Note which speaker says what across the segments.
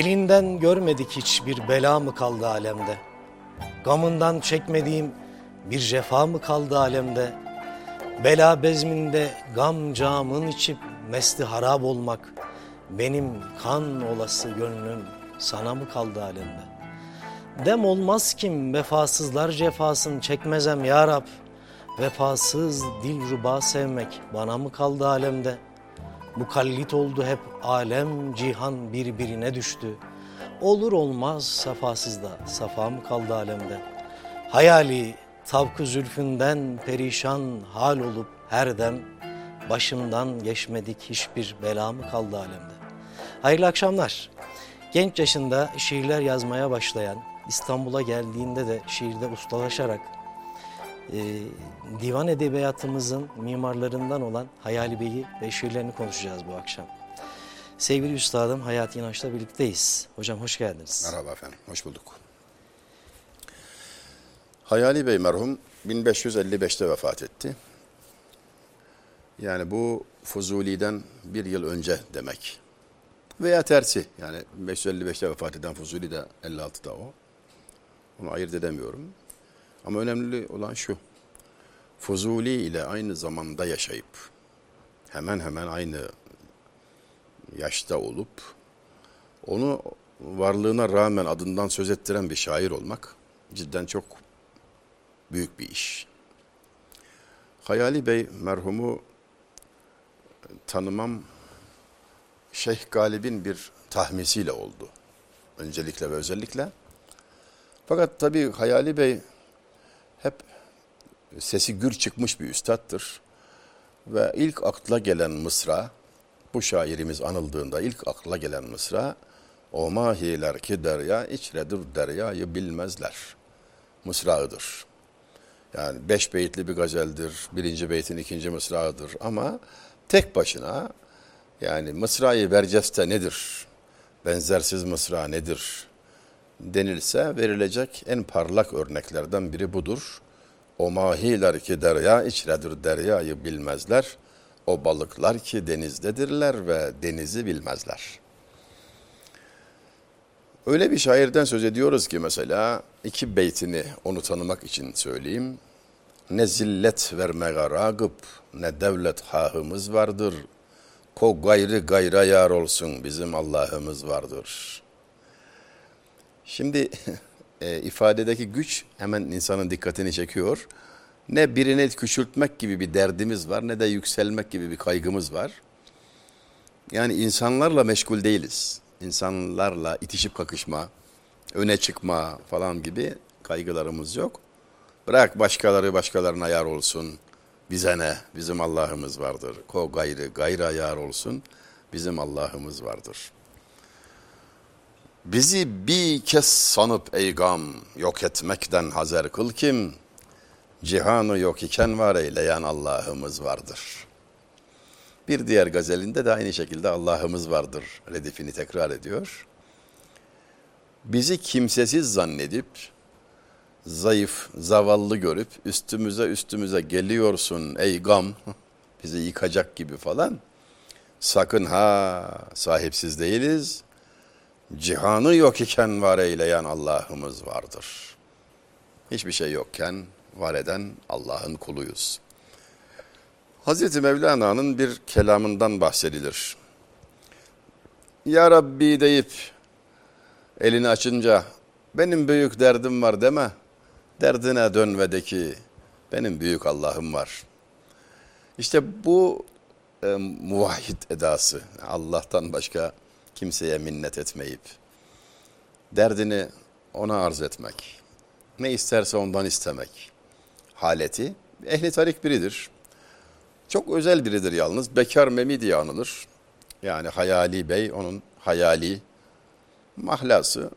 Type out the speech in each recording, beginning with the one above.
Speaker 1: Elinden görmedik hiçbir bela mı kaldı alemde? Gamından çekmediğim bir cefa mı kaldı alemde? Bela bezminde gam camın içip mesti harap olmak, benim kan olası gönlüm sana mı kaldı alemde? Dem olmaz kim vefasızlar cefasın çekmezem ya Rab. Vefasız dil ruba sevmek bana mı kaldı alemde? Mukallit oldu hep alem cihan birbirine düştü. Olur olmaz safasızda safa mı kaldı alemde? Hayali tavkı zülfünden perişan hal olup her dem başımdan geçmedik hiçbir bela mı kaldı alemde? Hayırlı akşamlar. Genç yaşında şiirler yazmaya başlayan, İstanbul'a geldiğinde de şiirde ustalaşarak e, divan edebiyatımızın mimarlarından olan Hayali Bey'i ve şiirlerini konuşacağız bu akşam. Sevgili Üstadım Hayati İnanç'la birlikteyiz. Hocam hoş geldiniz.
Speaker 2: Merhaba efendim, hoş bulduk. Hayali Bey merhum 1555'te vefat etti. Yani bu Fuzuli'den bir yıl önce demek. Veya tersi yani 555'te vefat eden Fuzuli de 56'da o. Onu ayırt edemiyorum. Ama önemli olan şu. Fuzuli ile aynı zamanda yaşayıp hemen hemen aynı yaşta olup onu varlığına rağmen adından söz ettiren bir şair olmak cidden çok büyük bir iş. Hayali Bey merhumu tanımam Şeyh Galip'in bir tahmisiyle oldu. Öncelikle ve özellikle. Fakat tabii Hayali Bey hep sesi gür çıkmış bir üstattır. Ve ilk akla gelen mısra, bu şairimiz anıldığında ilk akla gelen mısra, o mahiler ki derya içredir deryayı bilmezler. Mısrağıdır. Yani beş beyitli bir gazeldir, birinci beytin ikinci mısrağıdır ama tek başına yani mısrayı verceste nedir? Benzersiz mısra nedir? Denilse verilecek en parlak örneklerden biri budur. O mahiler ki derya içredir deryayı bilmezler. O balıklar ki denizdedirler ve denizi bilmezler. Öyle bir şairden söz ediyoruz ki mesela iki beytini onu tanımak için söyleyeyim. Ne zillet vermeye ragıp ne devlet hahımız vardır. Ko gayrı gayra yar olsun bizim Allah'ımız vardır.'' Şimdi e, ifadedeki güç hemen insanın dikkatini çekiyor. Ne birini küçültmek gibi bir derdimiz var ne de yükselmek gibi bir kaygımız var. Yani insanlarla meşgul değiliz. İnsanlarla itişip kakışma, öne çıkma falan gibi kaygılarımız yok. Bırak başkaları başkalarına yar olsun. Bize ne? Bizim Allah'ımız vardır. Ko gayrı gayra yar olsun. Bizim Allah'ımız vardır.'' Bizi bir kez sanıp ey gam yok etmekten hazer kıl kim? Cihanı yok iken var eyleyen Allah'ımız vardır. Bir diğer gazelinde de aynı şekilde Allah'ımız vardır redifini tekrar ediyor. Bizi kimsesiz zannedip, zayıf, zavallı görüp üstümüze üstümüze geliyorsun ey gam, bizi yıkacak gibi falan. Sakın ha sahipsiz değiliz, cihanı yok iken var eyleyen Allah'ımız vardır. Hiçbir şey yokken var eden Allah'ın kuluyuz. Hazreti Mevlana'nın bir kelamından bahsedilir. Ya Rabbi deyip elini açınca benim büyük derdim var deme. Derdine dön ve de ki benim büyük Allah'ım var. İşte bu e, muvahhid edası Allah'tan başka kimseye minnet etmeyip derdini ona arz etmek, ne isterse ondan istemek haleti ehli tarik biridir. Çok özel biridir yalnız. Bekar Memi diye anılır. Yani Hayali Bey onun hayali mahlası.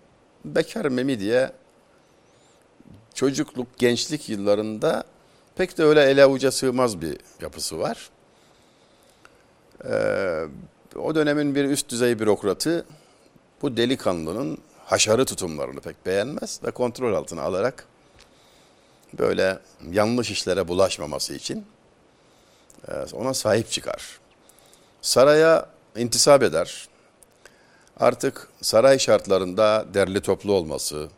Speaker 2: Bekar Memi diye çocukluk, gençlik yıllarında pek de öyle ele avuca sığmaz bir yapısı var. Ee, o dönemin bir üst düzey bürokratı bu delikanlının haşarı tutumlarını pek beğenmez ve kontrol altına alarak böyle yanlış işlere bulaşmaması için e, ona sahip çıkar. Saraya intisap eder. artık saray şartlarında derli toplu olması,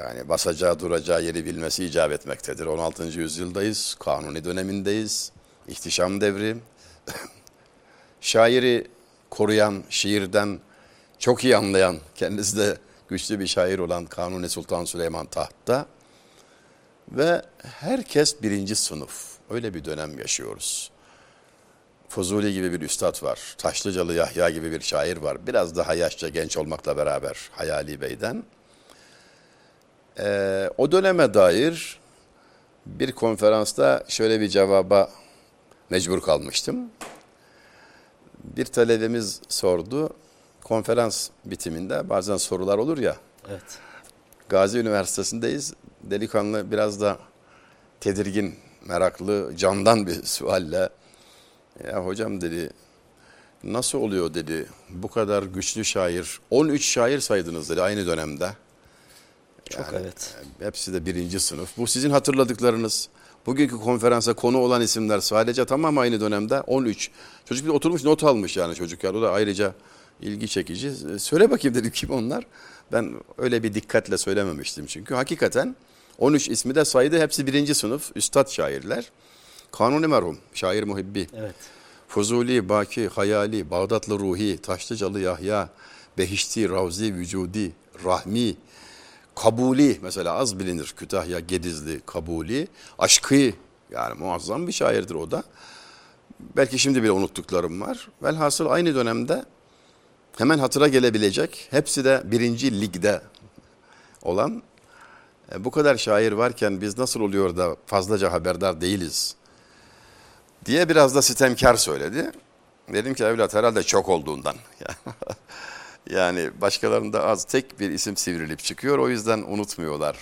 Speaker 2: yani basacağı duracağı yeri bilmesi icap etmektedir. 16. yüzyıldayız, kanuni dönemindeyiz, ihtişam devri. Şairi koruyan, şiirden çok iyi anlayan, kendisi de güçlü bir şair olan Kanuni Sultan Süleyman tahtta. Ve herkes birinci sınıf. Öyle bir dönem yaşıyoruz. Fuzuli gibi bir üstad var. Taşlıcalı Yahya gibi bir şair var. Biraz daha yaşça genç olmakla beraber Hayali Bey'den. Ee, o döneme dair bir konferansta şöyle bir cevaba mecbur kalmıştım. Bir talebemiz sordu. Konferans bitiminde bazen sorular olur ya.
Speaker 1: Evet.
Speaker 2: Gazi Üniversitesi'ndeyiz. Delikanlı biraz da tedirgin, meraklı, candan bir sualle. Ya hocam dedi, nasıl oluyor dedi, bu kadar güçlü şair, 13 şair saydınız dedi aynı dönemde.
Speaker 1: Çok evet.
Speaker 2: Hepsi de birinci sınıf. Bu sizin hatırladıklarınız. Bugünkü konferansa konu olan isimler sadece tamam aynı dönemde 13. Çocuk bir oturmuş not almış yani çocuk ya. O da ayrıca ilgi çekici. Söyle bakayım dedim kim onlar? Ben öyle bir dikkatle söylememiştim çünkü. Hakikaten 13 ismi de saydı. Hepsi birinci sınıf üstad şairler. Kanuni merhum, şair muhibbi.
Speaker 1: Evet.
Speaker 2: Fuzuli, Baki, Hayali, Bağdatlı Ruhi, Taşlıcalı Yahya, Behişti, Ravzi, Vücudi, Rahmi, Kabuli mesela az bilinir. Kütahya, Gedizli, Kabuli. Aşkı yani muazzam bir şairdir o da. Belki şimdi bile unuttuklarım var. Velhasıl aynı dönemde hemen hatıra gelebilecek. Hepsi de birinci ligde olan. E, bu kadar şair varken biz nasıl oluyor da fazlaca haberdar değiliz diye biraz da sitemkar söyledi. Dedim ki evlat herhalde çok olduğundan. yani başkalarında az tek bir isim sivrilip çıkıyor. O yüzden unutmuyorlar.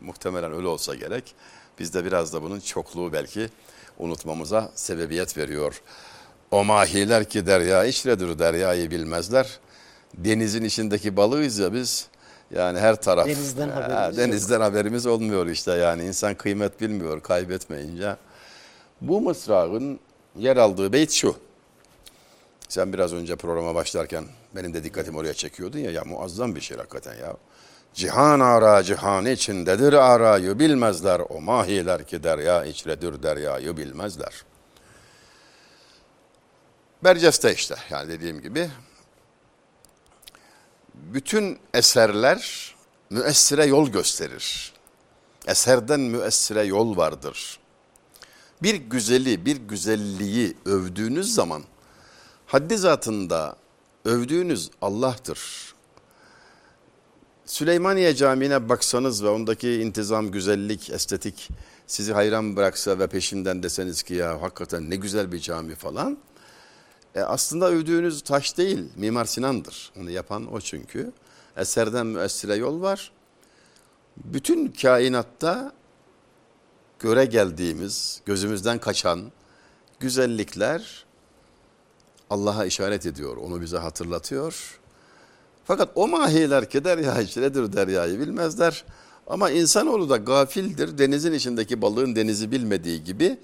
Speaker 2: Muhtemelen öyle olsa gerek. Biz de biraz da bunun çokluğu belki unutmamıza sebebiyet veriyor. O mahiler ki derya içredir deryayı bilmezler. Denizin içindeki balığıyız ya biz. Yani her taraf
Speaker 1: Denizden
Speaker 2: Ha,
Speaker 1: haberimiz
Speaker 2: denizden haberimiz olmuyor işte yani insan kıymet bilmiyor kaybetmeyince. Bu mısrağın yer aldığı beyt şu. Sen biraz önce programa başlarken benim de dikkatimi oraya çekiyordun ya ya muazzam bir şey hakikaten ya. Cihan ara cihan içindedir arayı bilmezler o mahiler ki derya içredir deryayı bilmezler. Berceste işte yani dediğim gibi bütün eserler müessire yol gösterir. Eserden müessire yol vardır. Bir güzeli, bir güzelliği övdüğünüz zaman haddi zatında övdüğünüz Allah'tır. Süleymaniye Camii'ne baksanız ve ondaki intizam, güzellik, estetik sizi hayran bıraksa ve peşinden deseniz ki ya hakikaten ne güzel bir cami falan. E aslında övdüğünüz taş değil, Mimar Sinan'dır. Onu yapan o çünkü. Eserden müessire yol var. Bütün kainatta göre geldiğimiz, gözümüzden kaçan güzellikler Allah'a işaret ediyor, onu bize hatırlatıyor. Fakat o mahiler ki derya içredir deryayı bilmezler. Ama insanoğlu da gafildir. Denizin içindeki balığın denizi bilmediği gibi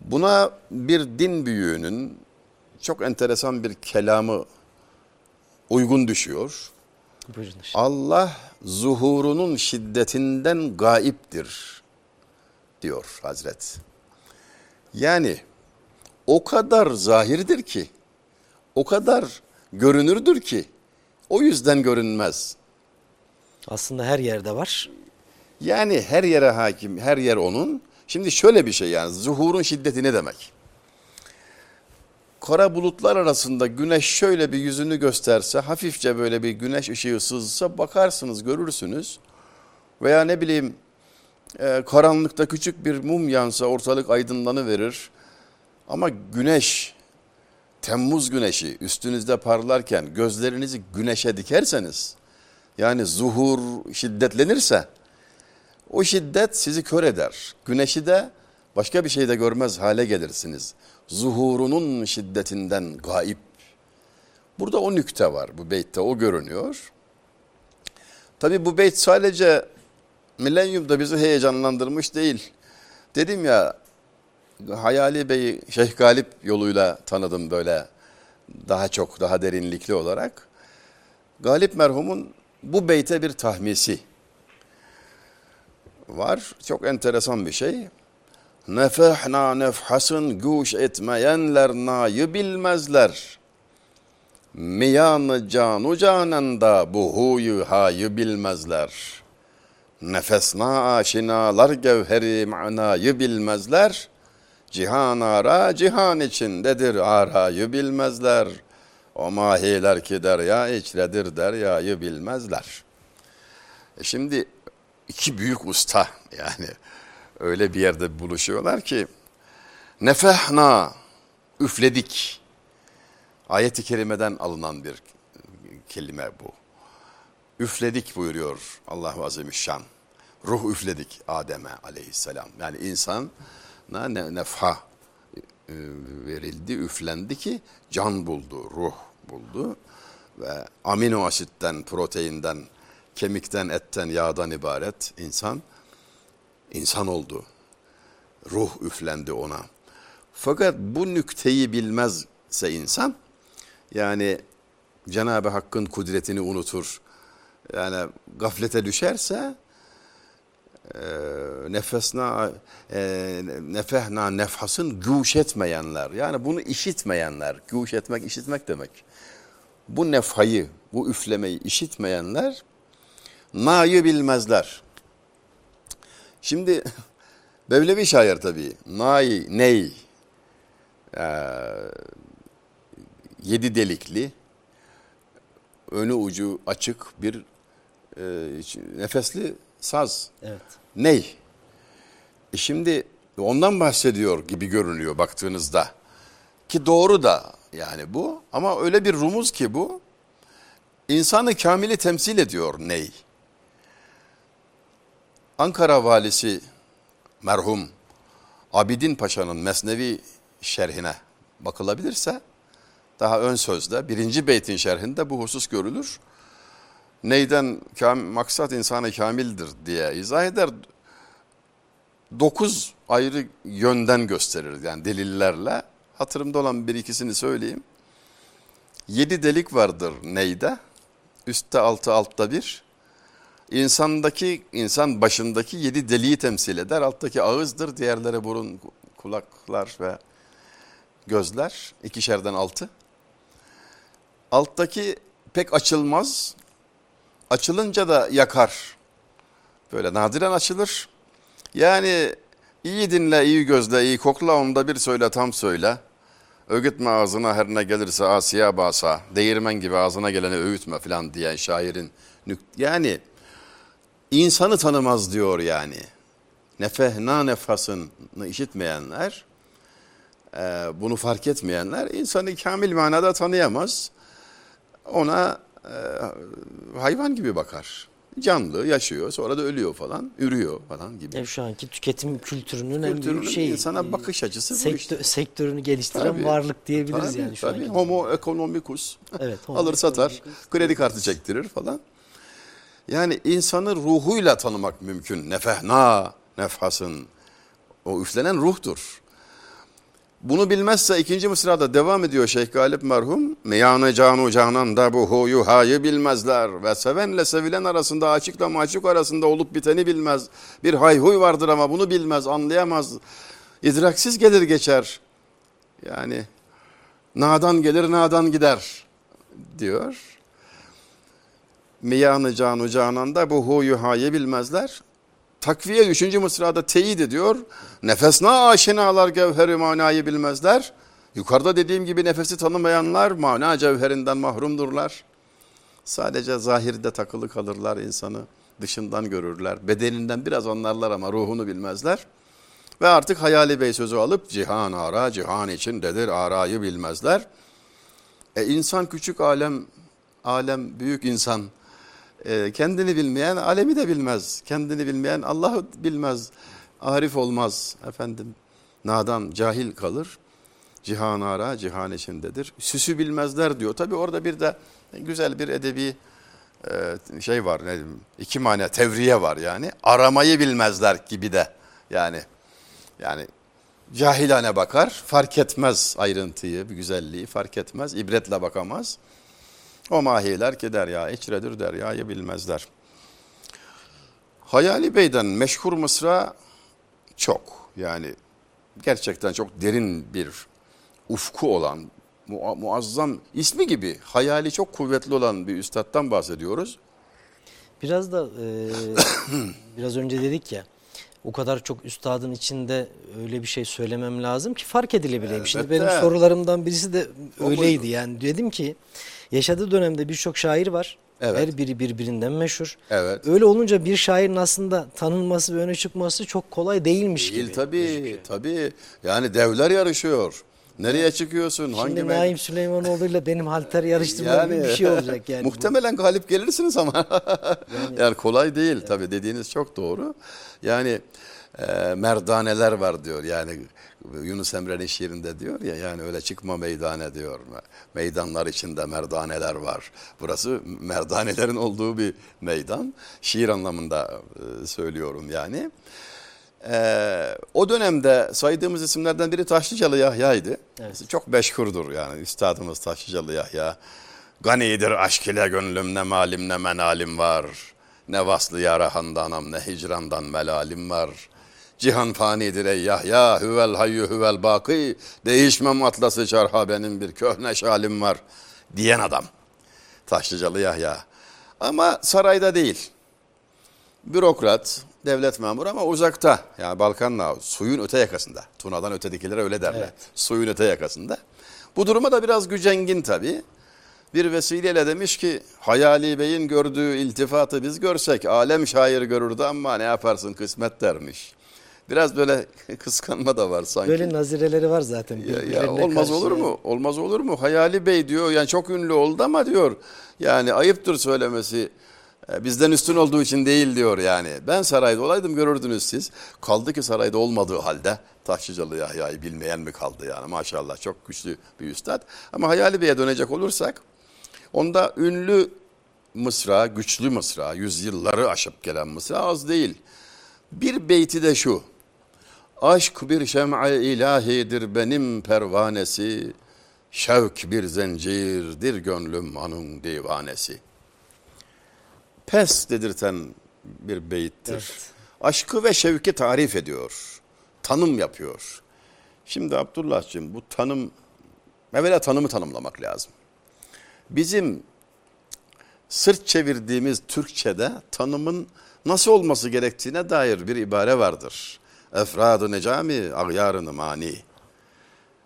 Speaker 2: buna bir din büyüğünün çok enteresan bir kelamı uygun düşüyor.
Speaker 1: Buyurun.
Speaker 2: Allah zuhurunun şiddetinden gaiptir diyor Hazret. Yani o kadar zahirdir ki, o kadar görünürdür ki o yüzden görünmez.
Speaker 1: Aslında her yerde var.
Speaker 2: Yani her yere hakim, her yer onun. Şimdi şöyle bir şey yani zuhurun şiddeti ne demek? Kara bulutlar arasında güneş şöyle bir yüzünü gösterse, hafifçe böyle bir güneş ışığı sızsa bakarsınız, görürsünüz. Veya ne bileyim e, karanlıkta küçük bir mum yansa ortalık aydınlanıverir. Ama güneş, Temmuz güneşi üstünüzde parlarken gözlerinizi güneşe dikerseniz, yani zuhur şiddetlenirse, o şiddet sizi kör eder. Güneşi de başka bir şey de görmez hale gelirsiniz. Zuhurunun şiddetinden gaip. Burada o nükte var bu beytte o görünüyor. Tabi bu beyt sadece milenyumda bizi heyecanlandırmış değil. Dedim ya Hayali Bey'i Şeyh Galip yoluyla tanıdım böyle daha çok daha derinlikli olarak Galip merhumun bu beyte bir tahmisi var. Çok enteresan bir şey. Nefehna nefhasın güç etmeyenler nayı bilmezler. Miyanı canu cananda bu huyu hayı bilmezler. Nefesna aşinalar gevheri manayı bilmezler. Cihan ara cihan içindedir arayı bilmezler. O mahiler ki derya içredir deryayı bilmezler. E şimdi iki büyük usta yani öyle bir yerde buluşuyorlar ki nefehna üfledik. Ayet-i kerimeden alınan bir kelime bu. Üfledik buyuruyor Allah Azimüşşan. Ruh üfledik Adem'e aleyhisselam. Yani insan ne nefha e, verildi, üflendi ki can buldu, ruh buldu ve amino asitten, proteinden, kemikten, etten, yağdan ibaret insan insan oldu. Ruh üflendi ona. Fakat bu nükteyi bilmezse insan yani Cenab-ı Hakk'ın kudretini unutur. Yani gaflete düşerse nefesna e, nefehna nefhasın güç etmeyenler. Yani bunu işitmeyenler. Güç etmek işitmek demek. Bu nefhayı bu üflemeyi işitmeyenler na'yı bilmezler. Şimdi Bevlevi şair tabii nay ney ee, yedi delikli önü ucu açık bir e, nefesli saz.
Speaker 1: Evet.
Speaker 2: Ney? E şimdi ondan bahsediyor gibi görünüyor baktığınızda. Ki doğru da yani bu ama öyle bir rumuz ki bu insanı kamili temsil ediyor ney? Ankara valisi merhum Abidin Paşa'nın Mesnevi şerhine bakılabilirse daha ön sözde birinci beytin şerhinde bu husus görülür. Neyden maksat insanı kamildir diye izah eder. Dokuz ayrı yönden gösterir yani delillerle. Hatırımda olan bir ikisini söyleyeyim. Yedi delik vardır neyde? Üstte altı altta bir. İnsandaki, insan başındaki yedi deliği temsil eder. Alttaki ağızdır, diğerleri burun, kulaklar ve gözler. İkişerden altı. Alttaki pek açılmaz. Açılınca da yakar. Böyle nadiren açılır. Yani iyi dinle, iyi gözle, iyi kokla, onda bir söyle, tam söyle. Öğütme ağzına her ne gelirse asiye basa, değirmen gibi ağzına geleni öğütme falan diyen şairin. Yani insanı tanımaz diyor yani. Nefehna nefasını işitmeyenler, bunu fark etmeyenler insanı kamil manada tanıyamaz ona e, hayvan gibi bakar. Canlı, yaşıyor, sonra da ölüyor falan, ürüyor falan gibi.
Speaker 1: Yani şu anki tüketim kültürünün, en
Speaker 2: Kültürünün
Speaker 1: büyük şeyi.
Speaker 2: insana bakış açısı bu
Speaker 1: sektör,
Speaker 2: işte.
Speaker 1: Sektörünü geliştiren
Speaker 2: Tabii,
Speaker 1: varlık diyebiliriz
Speaker 2: Tabii,
Speaker 1: yani şu
Speaker 2: tabii.
Speaker 1: anki.
Speaker 2: Homo economicus.
Speaker 1: Evet, homo
Speaker 2: Alır satar,
Speaker 1: economicus.
Speaker 2: kredi kartı çektirir falan. Yani insanı ruhuyla tanımak mümkün. Nefehna, nefhasın. O üflenen ruhtur. Bunu bilmezse ikinci mısrada devam ediyor Şeyh Galip merhum. Meyanı canu canan da bu huyu hayı bilmezler. Ve sevenle sevilen arasında açıkla maçuk arasında olup biteni bilmez. Bir hayhuy vardır ama bunu bilmez, anlayamaz. İdraksiz gelir geçer. Yani nadan gelir nadan gider diyor. Miyanı canu canan da bu huyu hayı bilmezler. Takviye 3. mısrada teyit ediyor. Nefesna aşinalar gevheri manayı bilmezler. Yukarıda dediğim gibi nefesi tanımayanlar mana cevherinden mahrumdurlar. Sadece zahirde takılı kalırlar insanı. Dışından görürler. Bedeninden biraz anlarlar ama ruhunu bilmezler. Ve artık Hayali Bey sözü alıp cihan ara, cihan içindedir arayı bilmezler. E insan küçük alem, alem büyük insan. E, kendini bilmeyen alemi de bilmez. Kendini bilmeyen Allah'ı bilmez. Arif olmaz efendim. Nadan, cahil kalır. Cihan ara, cihan içindedir. Süsü bilmezler diyor. Tabi orada bir de güzel bir edebi e, şey var. Ne diyeyim, iki mane, tevriye var yani. Aramayı bilmezler gibi de. Yani yani Cahilane bakar, fark etmez ayrıntıyı, güzelliği fark etmez, ibretle bakamaz. O mahiler ki derya içredir deryayı bilmezler. Hayali Bey'den meşhur mısra çok. Yani gerçekten çok derin bir ufku olan, mua- muazzam ismi gibi hayali çok kuvvetli olan bir üstattan bahsediyoruz.
Speaker 1: Biraz da e, biraz önce dedik ya o kadar çok üstadın içinde öyle bir şey söylemem lazım ki fark edilebileyim. Şimdi
Speaker 2: Elbette.
Speaker 1: benim sorularımdan birisi de öyleydi yani dedim ki yaşadığı dönemde birçok şair var.
Speaker 2: Evet.
Speaker 1: Her biri birbirinden meşhur.
Speaker 2: Evet.
Speaker 1: Öyle olunca bir şairin aslında tanınması ve öne çıkması çok kolay değilmiş
Speaker 2: Değil
Speaker 1: gibi.
Speaker 2: tabii, tabii. Yani devler yarışıyor. Nereye çıkıyorsun? Hangi
Speaker 1: Şimdi
Speaker 2: meydan-
Speaker 1: Naim Süleymanoğlu ile benim halter yarıştırmam gibi bir şey olacak yani.
Speaker 2: Muhtemelen galip gelirsiniz ama. yani, kolay değil tabii dediğiniz çok doğru. Yani e, merdaneler var diyor. Yani Yunus Emre'nin şiirinde diyor ya yani öyle çıkma meydane diyor. Meydanlar içinde merdaneler var. Burası merdanelerin olduğu bir meydan. Şiir anlamında e, söylüyorum yani. Ee, o dönemde saydığımız isimlerden biri Taşlıcalı Yahya'ydı.
Speaker 1: Evet.
Speaker 2: Çok meşhurdur yani üstadımız Taşlıcalı Yahya. Ganidir aşk ile gönlüm ne malim ne menalim var. Ne vaslı yara handanam ne hicrandan melalim var. Cihan fanidir ey Yahya hüvel hayyu hüvel baki. Değişmem atlası çarha benim bir köhne şalim var. Diyen adam. Taşlıcalı Yahya. Ama sarayda değil bürokrat, devlet memuru ama uzakta. Yani Balkanla suyun öte yakasında. Tuna'dan ötedekilere öyle derler.
Speaker 1: Evet.
Speaker 2: Suyun öte yakasında. Bu duruma da biraz gücengin tabii. Bir vesileyle demiş ki Hayali Bey'in gördüğü iltifatı biz görsek alem şair görürdü ama ne yaparsın kısmet dermiş. Biraz böyle kıskanma da var sanki.
Speaker 1: Böyle nazireleri var zaten.
Speaker 2: Ya, ya olmaz
Speaker 1: karşı.
Speaker 2: olur mu? Olmaz olur mu? Hayali Bey diyor yani çok ünlü oldu ama diyor yani ayıptır söylemesi. E, Bizden üstün olduğu için değil diyor yani. Ben sarayda olaydım görürdünüz siz. Kaldı ki sarayda olmadığı halde Taşlıcalı Yahya'yı bilmeyen mi kaldı yani maşallah çok güçlü bir üstad. Ama Hayali Bey'e dönecek olursak onda ünlü mısra, güçlü mısra, yüzyılları aşıp gelen mısra az değil. Bir beyti de şu. Aşk bir şem'a ilahidir benim pervanesi. Şevk bir zincirdir gönlüm anın divanesi. Pes dedirten bir beyittir.
Speaker 1: Evet.
Speaker 2: Aşkı ve şevki tarif ediyor. Tanım yapıyor. Şimdi Abdullah'cığım bu tanım, evvela tanımı tanımlamak lazım. Bizim sırt çevirdiğimiz Türkçe'de tanımın nasıl olması gerektiğine dair bir ibare vardır. Efrad-ı necami agyarını mani.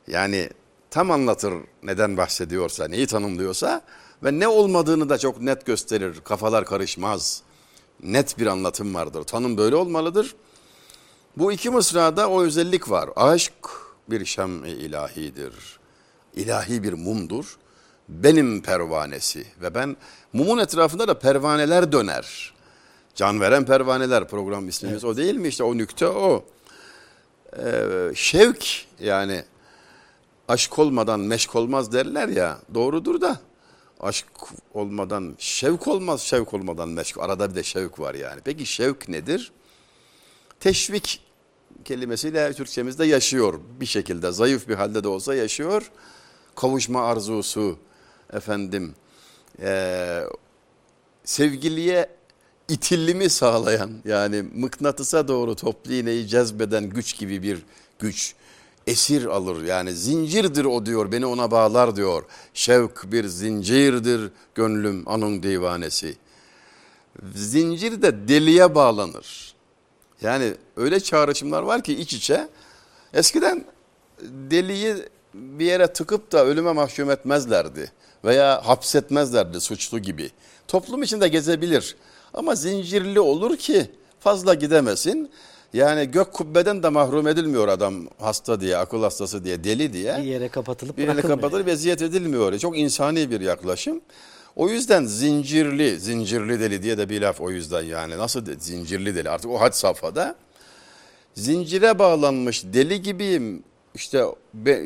Speaker 2: Yani tam anlatır neden bahsediyorsa, neyi tanımlıyorsa ve ne olmadığını da çok net gösterir. Kafalar karışmaz. Net bir anlatım vardır. Tanım böyle olmalıdır. Bu iki mısrada o özellik var. Aşk bir şem-i ilahidir. İlahi bir mumdur. Benim pervanesi ve ben mumun etrafında da pervaneler döner. Can veren pervaneler program ismimiz o değil mi? İşte o nükte o. Ee, şevk yani aşk olmadan meşk olmaz derler ya doğrudur da aşk olmadan şevk olmaz şevk olmadan meşk arada bir de şevk var yani. Peki şevk nedir? Teşvik kelimesiyle Türkçemizde yaşıyor bir şekilde zayıf bir halde de olsa yaşıyor. Kavuşma arzusu efendim eee, sevgiliye itilimi sağlayan yani mıknatısa doğru toplu iğneyi cezbeden güç gibi bir güç. Esir alır yani zincirdir o diyor beni ona bağlar diyor. Şevk bir zincirdir gönlüm anın divanesi. Zincir de deliye bağlanır. Yani öyle çağrışımlar var ki iç içe. Eskiden deliyi bir yere tıkıp da ölüme mahkum etmezlerdi. Veya hapsetmezlerdi suçlu gibi. Toplum içinde gezebilir. Ama zincirli olur ki fazla gidemesin. Yani gök kubbeden de mahrum edilmiyor adam hasta diye, akıl hastası diye, deli diye.
Speaker 1: Bir yere kapatılıp
Speaker 2: Birine
Speaker 1: bırakılmıyor.
Speaker 2: kapatılır ve eziyet edilmiyor. Çok insani bir yaklaşım. O yüzden zincirli, zincirli deli diye de bir laf o yüzden yani. Nasıl de, zincirli deli artık o had safhada. Zincire bağlanmış deli gibiyim. İşte be-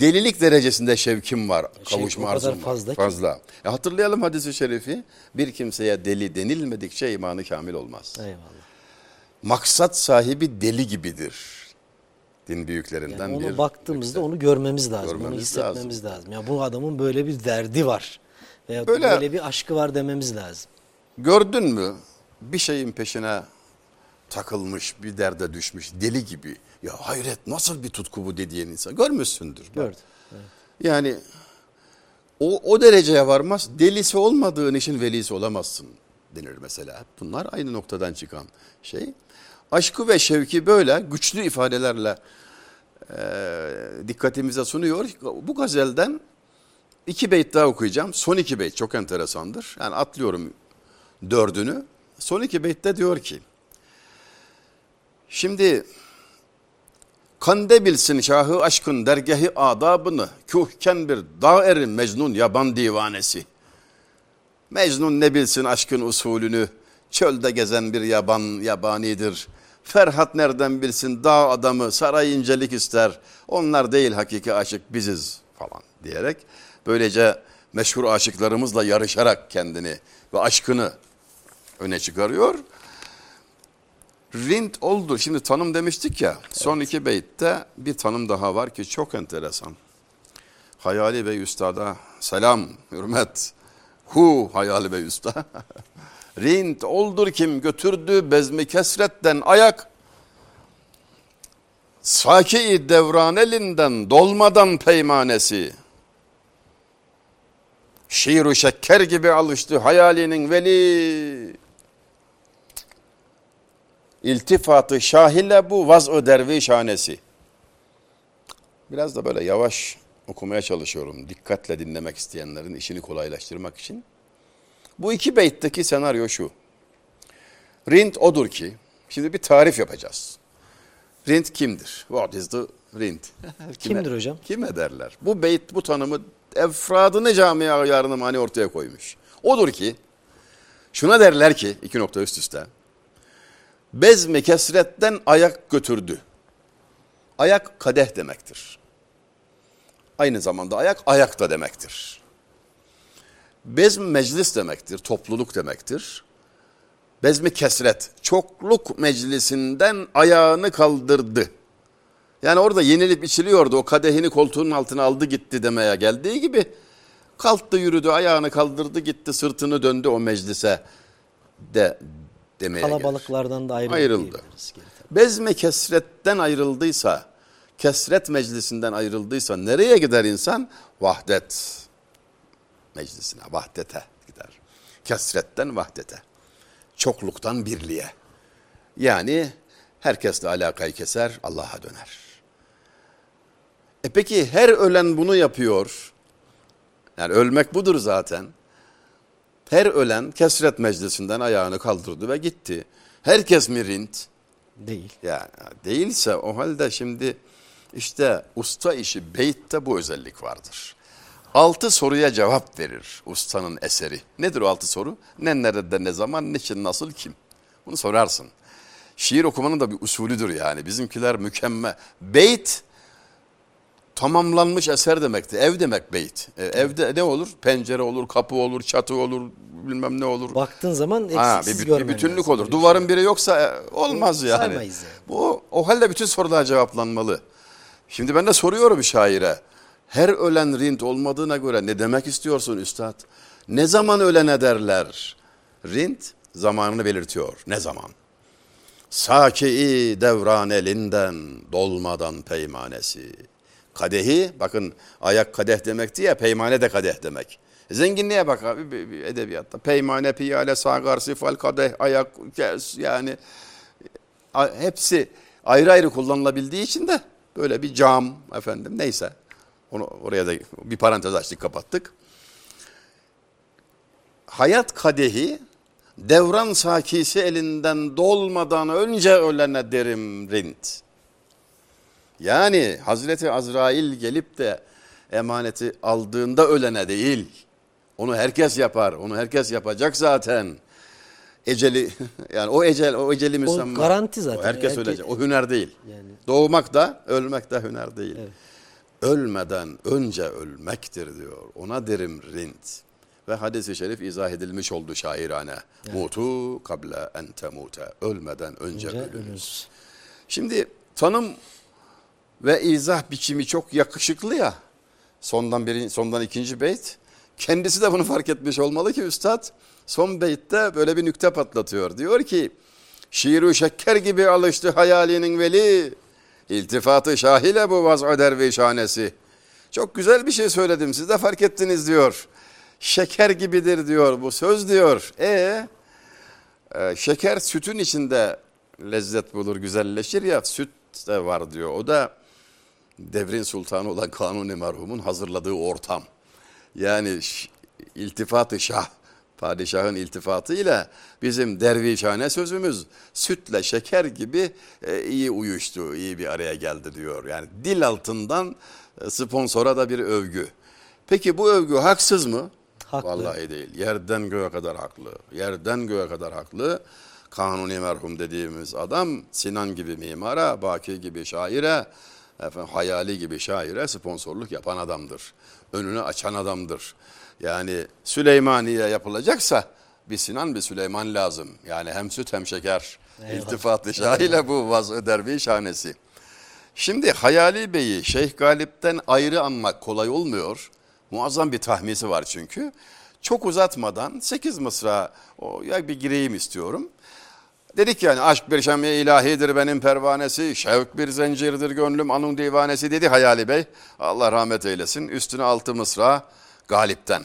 Speaker 2: delilik derecesinde şevkim var. Kavuşma
Speaker 1: kadar
Speaker 2: arzum
Speaker 1: fazla ki.
Speaker 2: Fazla. E hatırlayalım hadisi şerifi. Bir kimseye deli denilmedikçe imanı kamil olmaz
Speaker 1: Eyvallah.
Speaker 2: maksat sahibi deli gibidir. din büyüklerinden
Speaker 1: Yani
Speaker 2: bir
Speaker 1: ona baktığımızda onu görmemiz lazım, onu
Speaker 2: Görmemiz
Speaker 1: hissetmemiz lazım. Ya bu adamın böyle bir derdi var. Veya
Speaker 2: Böyle-
Speaker 1: böyle bir aşkı var dememiz lazım.
Speaker 2: Gördün mü bir şeyin peşine takılmış, bir derde düşmüş, deli gibi. Ya hayret nasıl bir tutku bu dediğin insan. Görmüşsündür.
Speaker 1: Gördüm.
Speaker 2: Yani o, o dereceye varmaz. Delisi olmadığın işin velisi olamazsın denir mesela. Bunlar aynı noktadan çıkan şey. Aşkı ve şevki böyle güçlü ifadelerle e, dikkatimize sunuyor. Bu gazelden iki beyt daha okuyacağım. Son iki beyt çok enteresandır. Yani atlıyorum dördünü. Son iki beytte diyor ki, şimdi kande bilsin şahı aşkın dergahı adabını, kühken bir dağ eri Mecnun yaban divanesi. Mecnun ne bilsin aşkın usulünü, çölde gezen bir yaban yabanidir. Ferhat nereden bilsin dağ adamı saray incelik ister, onlar değil hakiki aşık biziz falan diyerek böylece meşhur aşıklarımızla yarışarak kendini ve aşkını öne çıkarıyor. Rint oldu. Şimdi tanım demiştik ya. Son iki beytte bir tanım daha var ki çok enteresan. Hayali Bey Üstad'a selam, hürmet. Hu Hayali Bey Usta. Rint oldur kim götürdü bezmi kesretten ayak. Saki devran elinden dolmadan peymanesi. Şiiru şeker gibi alıştı hayalinin veli. İltifatı şahile bu vaz-ı dervişhanesi. Biraz da böyle yavaş okumaya çalışıyorum. Dikkatle dinlemek isteyenlerin işini kolaylaştırmak için. Bu iki beytteki senaryo şu. Rint odur ki, şimdi bir tarif yapacağız. Rint kimdir? What is the Rint?
Speaker 1: Kimdir hocam?
Speaker 2: Kime derler? Bu beyt, bu tanımı efradını camiye ayarını mani ortaya koymuş. Odur ki, şuna derler ki, iki nokta üst üste, bezmi kesretten ayak götürdü. Ayak kadeh demektir. Aynı zamanda ayak ayak da demektir. Bezm meclis demektir, topluluk demektir. Bezmi kesret, çokluk meclisinden ayağını kaldırdı. Yani orada yenilip içiliyordu, o kadehini koltuğunun altına aldı gitti demeye geldiği gibi kalktı yürüdü, ayağını kaldırdı gitti, sırtını döndü o meclise de demeye gelir.
Speaker 1: Kalabalıklardan da ayrıldı.
Speaker 2: Ayrıldı. Bezme kesretten ayrıldıysa, kesret meclisinden ayrıldıysa nereye gider insan? Vahdet meclisine, vahdete gider. Kesretten vahdete. Çokluktan birliğe. Yani herkesle alakayı keser, Allah'a döner. E peki her ölen bunu yapıyor. Yani ölmek budur zaten. Her ölen kesret meclisinden ayağını kaldırdı ve gitti. Herkes mi rint?
Speaker 1: Değil.
Speaker 2: Ya değilse o halde şimdi işte usta işi beytte bu özellik vardır. Altı soruya cevap verir ustanın eseri. Nedir o altı soru? Ne, nerede, ne zaman, niçin, nasıl, kim? Bunu sorarsın. Şiir okumanın da bir usulüdür yani. Bizimkiler mükemmel. Beyt tamamlanmış eser demekti. Ev demek beyt. E, evde ne olur? Pencere olur, kapı olur, çatı olur, bilmem ne olur.
Speaker 1: Baktığın zaman
Speaker 2: Ha,
Speaker 1: eksiksiz
Speaker 2: bir, bir
Speaker 1: görmen
Speaker 2: bütünlük
Speaker 1: lazım.
Speaker 2: olur.
Speaker 1: Bir
Speaker 2: Duvarın biri yoksa e, olmaz yani.
Speaker 1: Saymayız yani.
Speaker 2: Bu o halde bütün sorular cevaplanmalı. Şimdi ben de soruyorum şaire. Her ölen rint olmadığına göre ne demek istiyorsun üstad? Ne zaman ölene derler? Rint zamanını belirtiyor. Ne zaman? Saki devran elinden dolmadan peymanesi. Kadehi bakın ayak kadeh demekti ya peymane de kadeh demek. Zenginliğe bak abi edebiyatta. Peymane, piyale, sagar, sifal, kadeh, ayak kes yani hepsi ayrı ayrı kullanılabildiği için de böyle bir cam efendim neyse. Onu oraya da bir parantez açtık kapattık. Hayat kadehi devran sakisi elinden dolmadan önce ölene derim rint. Yani Hazreti Azrail gelip de emaneti aldığında ölene değil. Onu herkes yapar. Onu herkes yapacak zaten. Eceli yani o ecel o eceli müsamma.
Speaker 1: garanti zaten.
Speaker 2: O herkes
Speaker 1: Herkes-
Speaker 2: ölecek. O hüner değil.
Speaker 1: Yani.
Speaker 2: Doğmak da ölmek de hüner değil.
Speaker 1: Evet.
Speaker 2: Ölmeden önce ölmektir diyor. Ona derim rint. Ve hadis-i şerif izah edilmiş oldu şairane. Mutu kable en temute. Ölmeden önce,
Speaker 1: Önce
Speaker 2: ölünüz.
Speaker 1: ölürüz.
Speaker 2: Şimdi tanım Ve izah biçimi çok yakışıklı ya. Sondan biri, sondan ikinci beyt. Kendisi de bunu fark etmiş olmalı ki üstad son beytte böyle bir nükte patlatıyor. Diyor ki şiiru şeker gibi alıştı hayalinin veli. İltifatı şahile bu vaz'u dervişhanesi. Çok güzel bir şey söyledim siz de fark ettiniz diyor. Şeker gibidir diyor bu söz diyor. E ee, şeker sütün içinde lezzet bulur, güzelleşir ya süt de var diyor. O da devrin sultanı olan Kanuni merhumun hazırladığı ortam. Yani iltifatı şah, padişahın iltifatıyla bizim dervişhane sözümüz sütle şeker gibi e, iyi uyuştu, iyi bir araya geldi diyor. Yani dil altından e, sponsora da bir övgü. Peki bu övgü haksız mı?
Speaker 1: Haklı.
Speaker 2: Vallahi değil. Yerden göğe kadar haklı. Yerden göğe kadar haklı. Kanuni merhum dediğimiz adam Sinan gibi mimara, Baki gibi şaire, efendim, hayali gibi şaire sponsorluk yapan adamdır. Önünü açan adamdır. Yani Süleymaniye yapılacaksa bir Sinan bir Süleyman lazım. Yani hem süt hem şeker. İltifat-ı şahiyle bu vaz-ı derviş hanesi. Şimdi Hayali Bey'i Şeyh Galip'ten ayrı anmak kolay olmuyor. Muazzam bir tahmisi var çünkü. Çok uzatmadan 8 mısra o ya bir gireyim istiyorum. Dedik yani aşk bir şem ilahidir benim pervanesi, şevk bir zincirdir gönlüm anın divanesi dedi Hayali Bey. Allah rahmet eylesin. Üstüne altı mısra Galip'ten.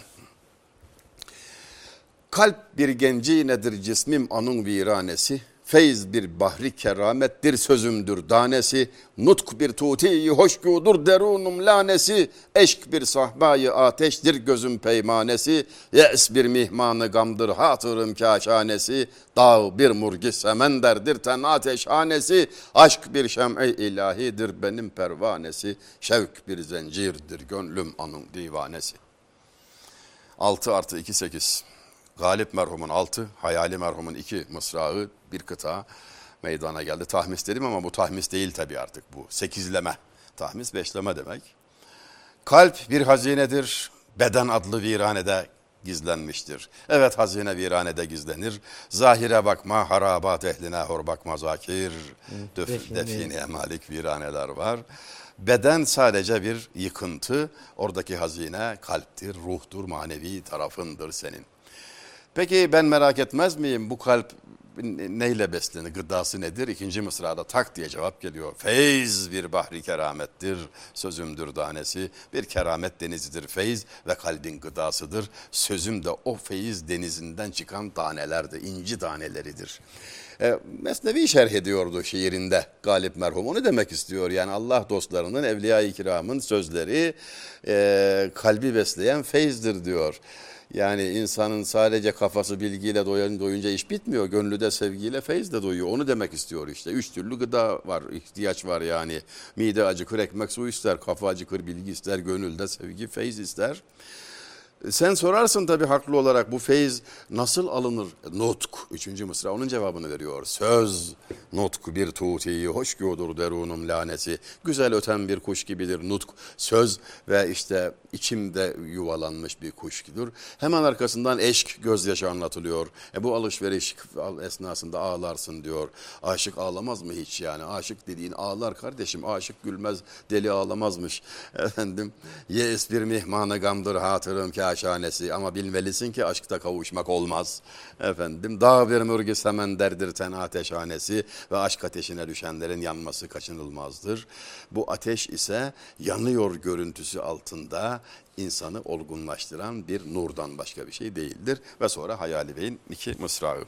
Speaker 2: Kalp bir genci nedir cismim anın viranesi. Feyz bir bahri keramettir sözümdür danesi. Nutk bir tuti hoşgudur derunum lanesi. Eşk bir sahbayı ateştir gözüm peymanesi. Yes bir mihmanı gamdır hatırım kaşanesi. Dağ bir murgi semenderdir ten ateşhanesi. Aşk bir şem'i ilahidir benim pervanesi. Şevk bir zincirdir gönlüm anın divanesi. 6 artı 2 8. Galip merhumun 6, Hayali merhumun 2 mısrağı bir kıta meydana geldi. Tahmis dedim ama bu tahmis değil tabii artık bu. Sekizleme. Tahmis beşleme demek. Kalp bir hazinedir. Beden adlı viranede gizlenmiştir. Evet hazine viranede gizlenir. Zahire bakma harabat ehline hor bakma zakir. Döf,
Speaker 1: define.
Speaker 2: define malik viraneler var. Beden sadece bir yıkıntı. Oradaki hazine kalptir, ruhtur, manevi tarafındır senin. Peki ben merak etmez miyim bu kalp neyle beslenir, gıdası nedir? İkinci mısrada tak diye cevap geliyor. Feyz bir bahri keramettir, sözümdür danesi. Bir keramet denizidir feyz ve kalbin gıdasıdır. Sözüm de o feyiz denizinden çıkan tanelerdir, inci taneleridir. E, Mesnevi şerh ediyordu şiirinde Galip merhum. O ne demek istiyor? Yani Allah dostlarının, evliya-i kiramın sözleri e, kalbi besleyen feyzdir diyor. Yani insanın sadece kafası bilgiyle doyun, doyunca iş bitmiyor. Gönlü de sevgiyle, feyz de doyuyor. Onu demek istiyor işte. Üç türlü gıda var, ihtiyaç var yani. Mide acıkır, ekmek su ister. Kafa acıkır, bilgi ister. Gönülde sevgi, feyz ister. Sen sorarsın tabii haklı olarak bu feyiz nasıl alınır? Nutk, üçüncü mısra onun cevabını veriyor. Söz, nutk bir tuti, hoşgörüdür derunum lanesi. Güzel öten bir kuş gibidir nutk. Söz ve işte içimde yuvalanmış bir kuş gibidir. Hemen arkasından eşk, gözyaşı anlatılıyor. E bu alışveriş esnasında ağlarsın diyor. Aşık ağlamaz mı hiç yani? Aşık dediğin ağlar kardeşim. Aşık gülmez, deli ağlamazmış. Efendim, yes bir mihmanı gamdır hatırım kaşanesi ama bilmelisin ki aşkta kavuşmak olmaz. Efendim, dağ bir mürgü semenderdir ten ateşhanesi ve aşk ateşine düşenlerin yanması kaçınılmazdır. Bu ateş ise yanıyor görüntüsü altında insanı olgunlaştıran bir nurdan başka bir şey değildir. Ve sonra Hayali Bey'in iki mısrağı.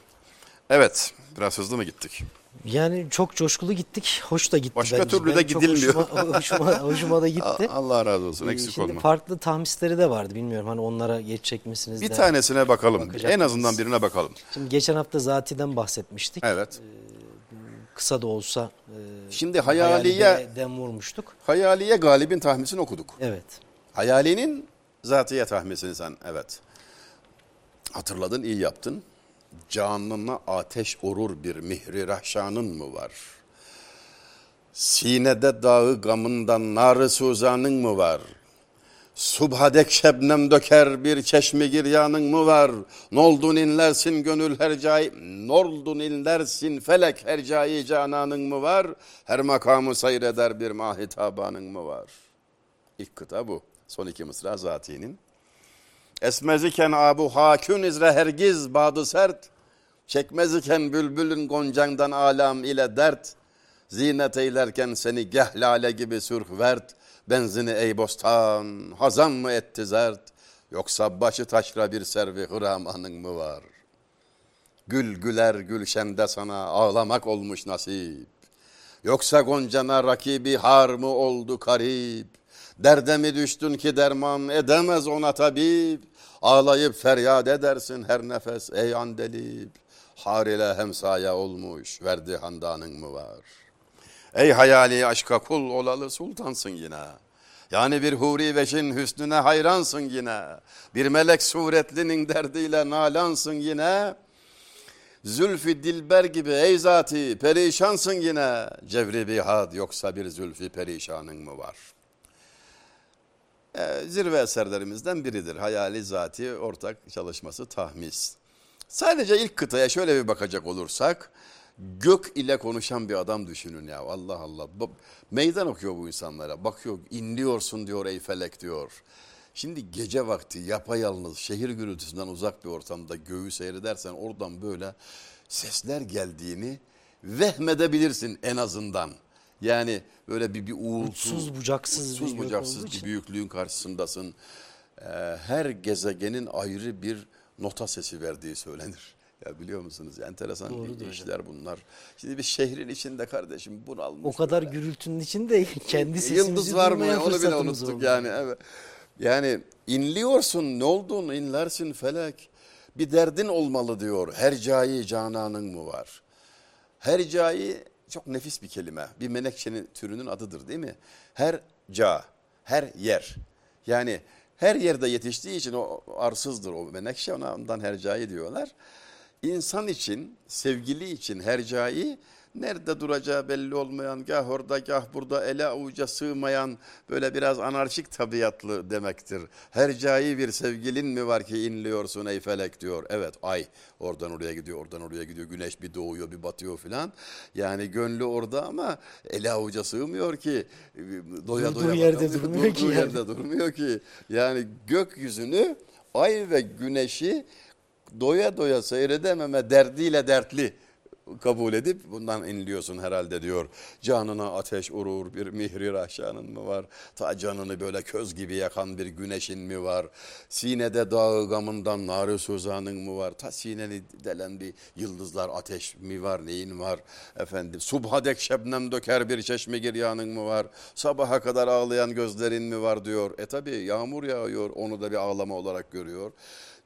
Speaker 2: Evet, biraz hızlı mı gittik?
Speaker 1: Yani çok coşkulu gittik. Hoş da gitti
Speaker 2: Başka
Speaker 1: bence.
Speaker 2: türlü de
Speaker 1: Ben çok
Speaker 2: gidilmiyor.
Speaker 1: Hoşuma, hoşuma, hoşuma da gitti.
Speaker 2: Allah razı olsun,
Speaker 1: Ee,
Speaker 2: eksik
Speaker 1: Şimdi
Speaker 2: olma.
Speaker 1: farklı tahmisleri de vardı. Bilmiyorum hani onlara geçecek misiniz?
Speaker 2: Bir
Speaker 1: de.
Speaker 2: tanesine bakalım.
Speaker 1: Bakacak
Speaker 2: En azından
Speaker 1: mısınız?
Speaker 2: birine bakalım.
Speaker 1: Şimdi geçen hafta Zati'den bahsetmiştik.
Speaker 2: Evet.
Speaker 1: Kısa da olsa e,
Speaker 2: Şimdi
Speaker 1: Hayali
Speaker 2: hayaliye,
Speaker 1: Bey'e dem vurmuştuk.
Speaker 2: hayaliye galibin tahmisini okuduk.
Speaker 1: Evet.
Speaker 2: Hayalinin zatiye tahmisini sen evet. Hatırladın iyi yaptın. Canına ateş orur bir mihri rahşanın mı var? Sinede dağı gamından narı suzanın mı var? Subhadek şebnem döker bir çeşmi giryanın mı var? Noldun inlersin gönül her cay, noldun inlersin felek her cayi cananın mı var? Her makamı seyreder bir mahitabanın mı var? İlk kıta bu. Son iki mısra zatinin. Esmez iken abu hakün izre hergiz badı sert. Çekmez iken bülbülün goncandan alam ile dert. Zinet eylerken seni gehlale gibi sürh vert. Benzini ey bostan hazan mı etti zert. Yoksa başı taşra bir servi hıramanın mı var? Gül güler gülşende sana ağlamak olmuş nasip. Yoksa goncana rakibi har mı oldu karip? Derde mi düştün ki derman edemez ona tabip? Ağlayıp feryat edersin her nefes ey andelip. Har ile hemsaya olmuş verdi handanın mı var? Ey hayali aşka kul olalı sultansın yine. Yani bir huri veşin hüsnüne hayransın yine. Bir melek suretlinin derdiyle nalansın yine. Zülfü dilber gibi ey zati perişansın yine. Cevri bir had yoksa bir zülfü perişanın mı var? Ee, zirve eserlerimizden biridir. Hayali zati ortak çalışması tahmis. Sadece ilk kıtaya şöyle bir bakacak olursak gök ile konuşan bir adam düşünün ya Allah Allah. Meydan okuyor bu insanlara. Bakıyor inliyorsun diyor ey felek diyor. Şimdi gece vakti yapayalnız şehir gürültüsünden uzak bir ortamda göğü seyredersen oradan böyle sesler geldiğini vehmedebilirsin en azından. Yani böyle bir, bir uğultu.
Speaker 1: Uçsuz bucaksız
Speaker 2: uçsuz
Speaker 1: bir
Speaker 2: bucaksız bir büyüklüğün karşısındasın. Ee, her gezegenin ayrı bir nota sesi verdiği söylenir. Ya biliyor musunuz? Enteresan
Speaker 1: Doğrudur
Speaker 2: işler bunlar. Şimdi bir şehrin içinde kardeşim bunalmış.
Speaker 1: O kadar gürültünün içinde kendi sesimizi
Speaker 2: Yıldız var mı? Onu bile unuttuk
Speaker 1: oldu.
Speaker 2: yani. Evet. Yani inliyorsun ne olduğunu inlersin felek. Bir derdin olmalı diyor. Her cayi cananın mı var? Her cayi çok nefis bir kelime. Bir menekşenin türünün adıdır değil mi? Her ca, her yer. Yani her yerde yetiştiği için o arsızdır o menekşe ondan hercai diyorlar. İnsan için, sevgili için hercai nerede duracağı belli olmayan, gah orada gah burada ele avuca sığmayan böyle biraz anarşik tabiatlı demektir. Hercai bir sevgilin mi var ki inliyorsun ey felek diyor. Evet ay oradan oraya gidiyor, oradan oraya gidiyor. Güneş bir doğuyor bir batıyor filan. Yani gönlü orada ama ele avuca sığmıyor ki. Doya
Speaker 1: Durduğu
Speaker 2: doya
Speaker 1: yerde
Speaker 2: bakamıyor,
Speaker 1: durmuyor ki
Speaker 2: durduğu
Speaker 1: yani.
Speaker 2: yerde durmuyor ki. Yani gökyüzünü ay ve güneşi doya doya seyredememe derdiyle dertli kabul edip bundan inliyorsun herhalde diyor. Canına ateş urur bir mihri rahşanın mı var? Ta canını böyle köz gibi yakan bir güneşin mi var? Sinede dağı gamından narı sozanın mı var? Ta sineni delen bir yıldızlar ateş mi var? Neyin var? Efendim subhadek şebnem döker bir çeşme giryanın mı var? Sabaha kadar ağlayan gözlerin mi var diyor. E tabi yağmur yağıyor onu da bir ağlama olarak görüyor.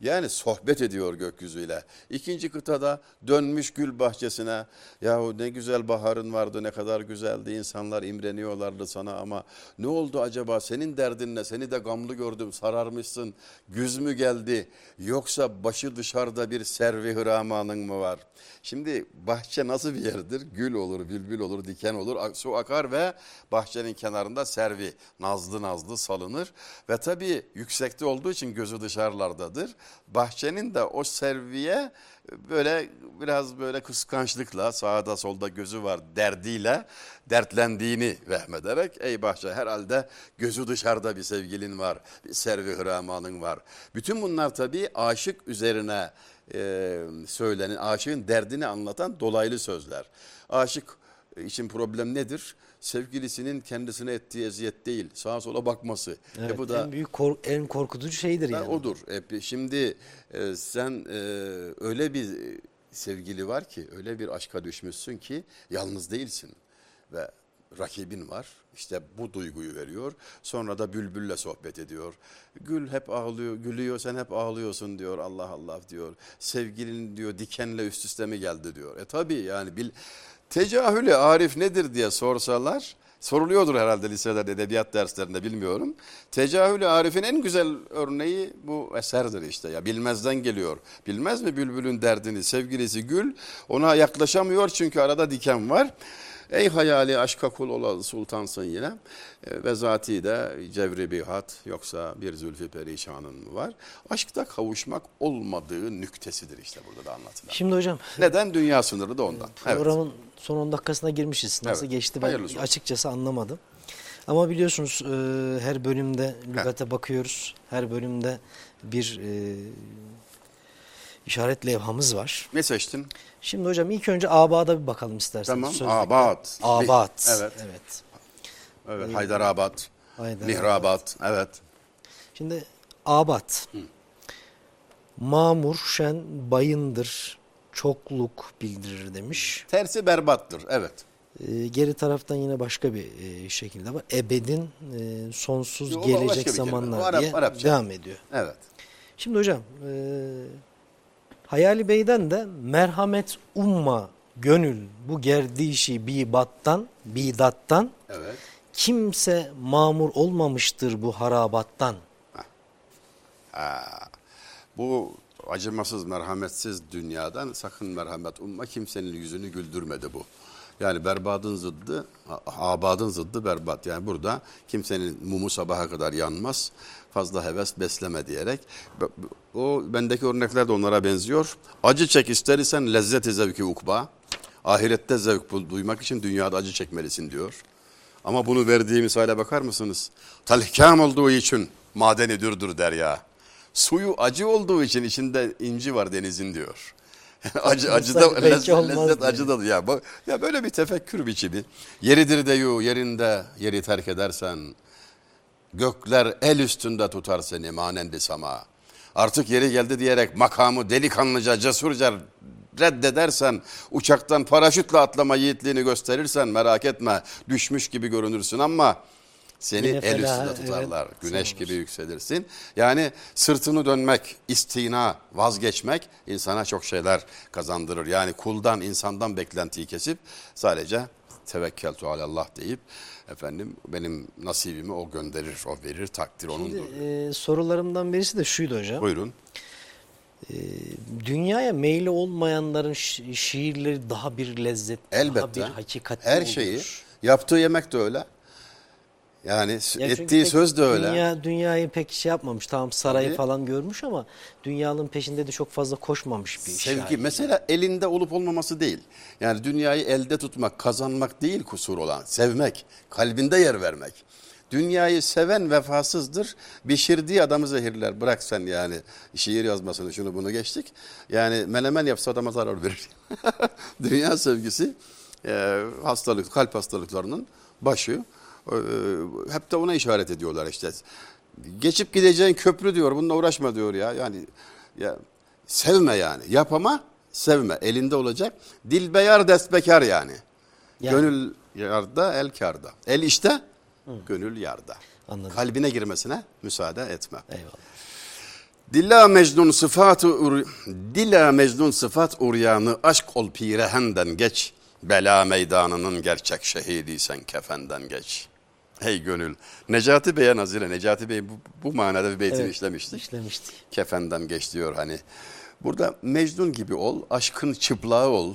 Speaker 2: Yani sohbet ediyor gökyüzüyle. İkinci kıtada dönmüş gül bahçesine. Yahu ne güzel baharın vardı ne kadar güzeldi insanlar imreniyorlardı sana ama ne oldu acaba senin derdin ne seni de gamlı gördüm sararmışsın güz mü geldi yoksa başı dışarıda bir servi hıramanın mı var? Şimdi bahçe nasıl bir yerdir? Gül olur, bülbül olur, diken olur, su akar ve bahçenin kenarında servi nazlı nazlı salınır. Ve tabii yüksekte olduğu için gözü dışarılardadır. Bahçenin de o serviye böyle biraz böyle kıskançlıkla sağda solda gözü var derdiyle dertlendiğini vehmederek ey bahçe herhalde gözü dışarıda bir sevgilin var, bir servi hıramanın var. Bütün bunlar tabii aşık üzerine e, söylenen, aşığın derdini anlatan dolaylı sözler. Aşık için problem nedir? Sevgilisinin kendisine ettiği eziyet değil, sağa sola bakması.
Speaker 1: Evet,
Speaker 2: e bu da
Speaker 1: en büyük kor- en korkutucu şeydir yani.
Speaker 2: odur. E, şimdi e, sen e, öyle bir sevgili var ki, öyle bir aşka düşmüşsün ki yalnız değilsin. Ve rakibin var. İşte bu duyguyu veriyor. Sonra da bülbülle sohbet ediyor. Gül hep ağlıyor, gülüyor, sen hep ağlıyorsun diyor. Allah Allah diyor. Sevgilin diyor dikenle üst üste mi geldi diyor. E tabii yani bil, tecahülü arif nedir diye sorsalar soruluyordur herhalde liselerde edebiyat derslerinde bilmiyorum. Tecahülü arifin en güzel örneği bu eserdir işte ya bilmezden geliyor. Bilmez mi bülbülün derdini sevgilisi gül ona yaklaşamıyor çünkü arada diken var. Ey hayali aşka kul olalı sultansın yine E, ve zati de cevri bir hat yoksa bir zülfü perişanın mı var? Aşkta kavuşmak olmadığı nüktesidir işte burada da anlatılan.
Speaker 1: Şimdi hocam
Speaker 2: Neden? Dünya sınırı da ondan. Evet.
Speaker 1: programın son 10 dakikasına girmişiz. Nasıl
Speaker 2: Evet.
Speaker 1: geçti ben
Speaker 2: Hayırlısı olsun.
Speaker 1: açıkçası anlamadım. Ama biliyorsunuz e, her bölümde lügate bakıyoruz. Her bölümde bir e, işaret levhamız var.
Speaker 2: Ne seçtin?
Speaker 1: Şimdi hocam ilk önce abada bir bakalım isterseniz.
Speaker 2: Tamam,
Speaker 1: Sözlükte.
Speaker 2: abad.
Speaker 1: Abad.
Speaker 2: Evet.
Speaker 1: evet.
Speaker 2: Evet. Haydarabad,
Speaker 1: Haydarabad.
Speaker 2: Mihrabat. Evet.
Speaker 1: Şimdi abat. Mamur, şen, bayındır, çokluk bildirir demiş.
Speaker 2: Tersi berbattır. Evet.
Speaker 1: Ee, geri taraftan yine başka bir e, şekilde var. Ebedin e, sonsuz
Speaker 2: O başka bir
Speaker 1: gelecek zamanlar
Speaker 2: Arap-
Speaker 1: diye
Speaker 2: Arapça.
Speaker 1: devam ediyor.
Speaker 2: Evet.
Speaker 1: Şimdi hocam e, Hayali Bey'den de merhamet umma gönül bu gerdişi bibattan bidattan
Speaker 2: Evet.
Speaker 1: kimse mamur olmamıştır bu harabattan.
Speaker 2: Ha. Bu acımasız, merhametsiz dünyadan sakın merhamet umma. Kimsenin yüzünü güldürmedi bu. Yani berbadın zıddı, abadın zıddı berbat. Yani burada kimsenin mumu sabaha kadar yanmaz. Fazla heves besleme diyerek. O bendeki örnekler de onlara benziyor. Acı çek ister isen lezzet-i zevki ukba. Ahirette zevk duymak için dünyada acı çekmelisin diyor. Ama bunu verdiği misale bakar mısınız? Talhkam olduğu için madeni dürdür derya. Suyu acı olduğu için içinde inci var denizin diyor. acı acı da
Speaker 1: Sanki belki
Speaker 2: lezzet, lezzet
Speaker 1: diyor.
Speaker 2: acı da ya ya böyle bir tefekkür biçimi. Yeridir deyu yerinde yeri terk edersen gökler el üstünde tutar seni manendi sama. Artık yeri geldi diyerek makamı delikanlıca cesurca reddedersen uçaktan paraşütle atlama yiğitliğini gösterirsen merak etme düşmüş gibi görünürsün ama seni
Speaker 1: Yine
Speaker 2: el
Speaker 1: felaha,
Speaker 2: üstünde tutarlar.
Speaker 1: evet,
Speaker 2: Güneş
Speaker 1: sanılır.
Speaker 2: gibi yükselirsin. Yani sırtını dönmek, istina, vazgeçmek insana çok şeyler kazandırır. Yani kuldan, insandan beklentiyi kesip sadece tevekkeltu alallah deyip efendim benim nasibimi o gönderir, o verir, takdir onundur.
Speaker 1: Şimdi, e, sorularımdan birisi de şuydu hocam.
Speaker 2: Buyurun.
Speaker 1: Dünyaya meyli olmayanların şi- şiirleri daha bir lezzet, daha
Speaker 2: Elbette.
Speaker 1: bir hakikat
Speaker 2: Her şeyi, yaptığı yemek de öyle. Yani s- ettiği söz de öyle.
Speaker 1: Dünya, dünyayı pek şey yapmamış. Tamam sarayı
Speaker 2: Tabii.
Speaker 1: falan görmüş ama dünyanın peşinde de çok fazla koşmamış bir
Speaker 2: Sevgi
Speaker 1: şair.
Speaker 2: mesela elinde olup olmaması değil. Yani dünyayı elde tutmak, kazanmak değil kusur olan. Sevmek, kalbinde yer vermek. Dünyayı seven vefasızdır. Bişirdiği adamı zehirler. Bırak sen yani şiir yazmasını şunu bunu geçtik. Yani menemen yapsa adama zarar verir. Dünya sevgisi e, hastalık, kalp hastalıklarının başı. E, hep de ona işaret ediyorlar işte. Geçip gideceğin köprü diyor. Bununla uğraşma diyor ya. Yani ya sevme yani. Yap ama sevme. Elinde olacak. Dilbeyar destbekar yani.
Speaker 1: Yani.
Speaker 2: Gönül yarda, el karda. El işte, gönül yarda.
Speaker 1: Anladım.
Speaker 2: Kalbine girmesine müsaade etme.
Speaker 1: Eyvallah.
Speaker 2: Dilla mecnun sıfatı ur, dilla mecnun sıfat uryanı aşk ol pirehenden geç. Bela meydanının gerçek şehidiysen kefenden geç. Hey gönül. Necati Bey'e nazire. Necati Bey bu, bu manada bir beytini
Speaker 1: Evet,
Speaker 2: işlemiştik.
Speaker 1: işlemiştik.
Speaker 2: Kefenden geç diyor hani. Burada Mecnun gibi ol, aşkın çıplağı ol.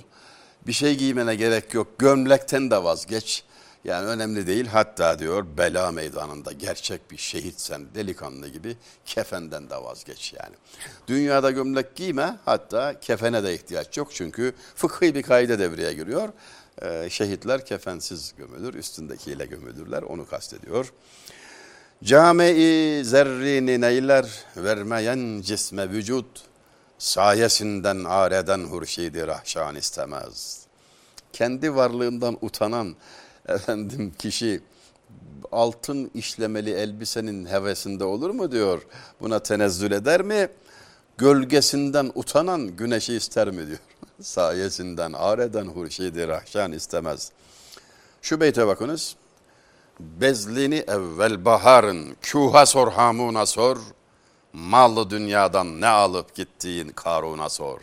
Speaker 2: Bir şey giymene gerek yok. Gömlekten de vazgeç. Yani önemli değil. Hatta diyor bela meydanında gerçek bir şehitsen delikanlı gibi kefenden de vazgeç yani. Dünyada gömlek giyme hatta kefene de ihtiyaç yok. Çünkü fıkhi bir kaide devreye giriyor. Ee, şehitler kefensiz gömülür, üstündekiyle gömülürler. Onu kastediyor. Cami-i zerrini neyler vermeyen cisme vücut, sayesinden areden hurşidi rahşan istemez. Kendi varlığından utanan efendim kişi altın işlemeli elbisenin hevesinde olur mu diyor. Buna tenezzül eder mi? Gölgesinden utanan güneşi ister mi diyor. Sayesinden areden hurşidi rahşan istemez. Şu beyte bakınız. Bezlini evvel baharın, küha sor hamuna sor, mallı dünyadan ne alıp gittiğin karuna sor.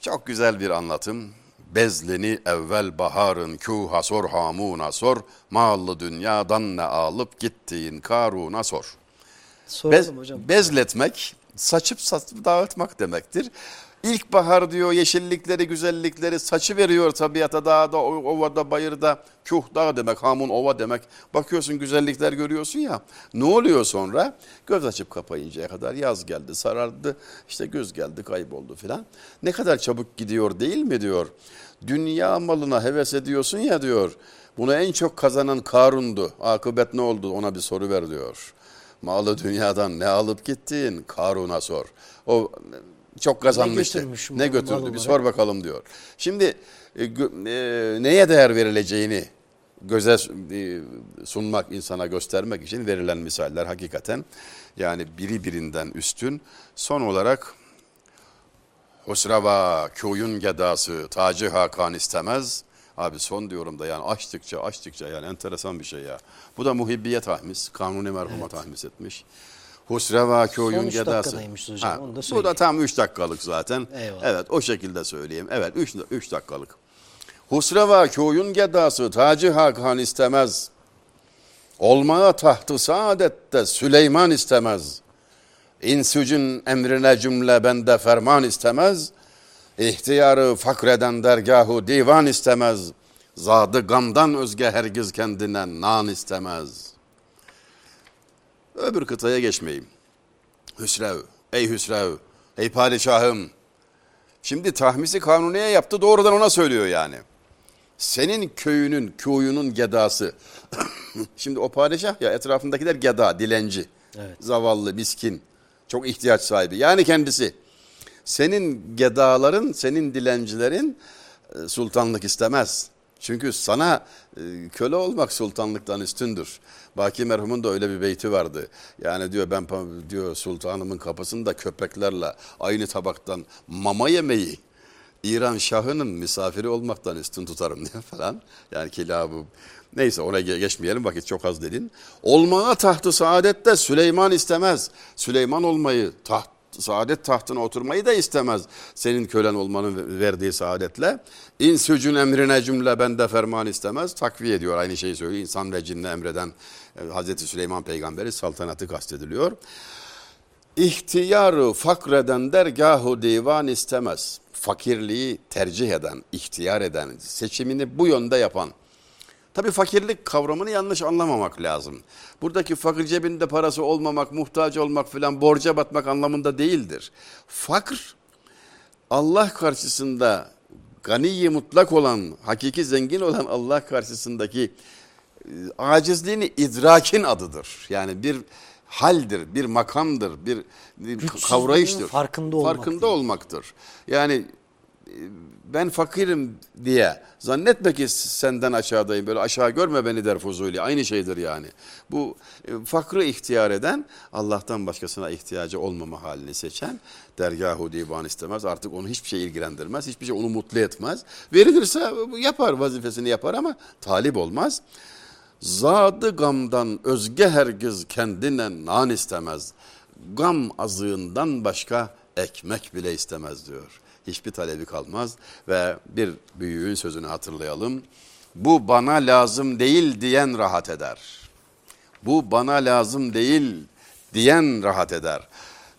Speaker 2: Çok güzel bir anlatım. Bezlini evvel baharın, küha sor hamuna sor, mallı dünyadan ne alıp gittiğin karuna sor.
Speaker 1: Soralım
Speaker 2: Bez,
Speaker 1: hocam.
Speaker 2: bezletmek, saçıp saçıp dağıtmak demektir. İlkbahar diyor yeşillikleri, güzellikleri saçı veriyor tabiata dağda, ovada, bayırda. Kuh dağ demek, hamun ova demek. Bakıyorsun güzellikler görüyorsun ya. Ne oluyor sonra? Göz açıp kapayıncaya kadar yaz geldi, sarardı. işte göz geldi, kayboldu filan. Ne kadar çabuk gidiyor değil mi diyor. Dünya malına heves ediyorsun ya diyor. Bunu en çok kazanan Karun'du. Akıbet ne oldu ona bir soru ver diyor. Malı dünyadan ne alıp gittin? Karun'a sor. O çok kazanmıştı. Ne
Speaker 1: mal
Speaker 2: götürdü? Bir sor bakalım diyor. Şimdi e, e, neye değer verileceğini göze e, sunmak, insana göstermek için verilen misaller hakikaten yani biri birinden üstün. Son olarak Husrava köyün gedası Tacı Hakan istemez. Abi son diyorum da yani açtıkça açtıkça yani enteresan bir şey ya. Bu da muhibbiye tahmis. Kanuni merhuma tahmis etmiş. Husreva köyün
Speaker 1: üç
Speaker 2: gedası.
Speaker 1: dakikadaymış hocam, onu da
Speaker 2: bu da
Speaker 1: söyleyeyim.
Speaker 2: tam 3 dakikalık zaten.
Speaker 1: Eyvallah.
Speaker 2: Evet o şekilde söyleyeyim. Evet 3 3 dakikalık. Husreva köyün gedası Tacı Hakan istemez. Olmaya tahtı saadette Süleyman istemez. İnsücün emrine cümle bende ferman istemez. İhtiyarı fakreden dergahu divan istemez. Zadı gamdan özge hergiz kendine nan istemez. Öbür kıtaya geçmeyeyim. Hüsrev, ey Hüsrev, ey padişahım. Şimdi tahmisi kanuniye yaptı doğrudan ona söylüyor yani. Senin köyünün, köyünün gedası. Şimdi o padişah ya etrafındakiler geda, dilenci.
Speaker 1: Evet.
Speaker 2: Zavallı, miskin, çok ihtiyaç sahibi. Yani kendisi. Senin gedaların, senin dilencilerin e, sultanlık istemez. Çünkü sana e, köle olmak sultanlıktan üstündür. Baki merhumun da öyle bir beyti vardı. Yani diyor ben diyor sultanımın kapısında köpeklerle aynı tabaktan mama yemeyi İran şahının misafiri olmaktan üstün tutarım diye falan. Yani kilabı. Neyse ona ge- geçmeyelim vakit çok az dedin. Olmaya tahtı saadette Süleyman istemez. Süleyman olmayı, taht, saadet tahtına oturmayı da istemez. Senin kölen olmanın verdiği saadetle. İnsücün emrine cümle bende ferman istemez. Takviye ediyor aynı şeyi söylüyor. İnsan ve cinne emreden Hazreti Süleyman peygamberi saltanatı kastediliyor. İhtiyarı fakreden dergahu divan istemez. Fakirliği tercih eden, ihtiyar eden, seçimini bu yönde yapan. Tabii fakirlik kavramını yanlış anlamamak lazım. Buradaki fakir cebinde parası olmamak, muhtaç olmak filan borca batmak anlamında değildir. Fakr Allah karşısında ganiyi mutlak olan, hakiki zengin olan Allah karşısındaki acizliğini idrakin adıdır. Yani bir haldir, bir makamdır, bir, kavrayıştır.
Speaker 1: farkında olmak
Speaker 2: Farkında olmaktır. Yani e, ben fakirim diye zannetme ki senden aşağıdayım böyle aşağı görme beni der Fuzuli aynı şeydir yani. Bu e, fakrı ihtiyar eden Allah'tan başkasına ihtiyacı olmama halini seçen dergahu divan istemez artık onu hiçbir şey ilgilendirmez hiçbir şey onu mutlu etmez. Verilirse yapar vazifesini yapar ama talip olmaz. Zadı gamdan özge hergiz kendine nan istemez. Gam azığından başka ekmek bile istemez diyor. Hiçbir talebi kalmaz ve bir büyüğün sözünü hatırlayalım. Bu bana lazım değil diyen rahat eder. Bu bana lazım değil diyen rahat eder.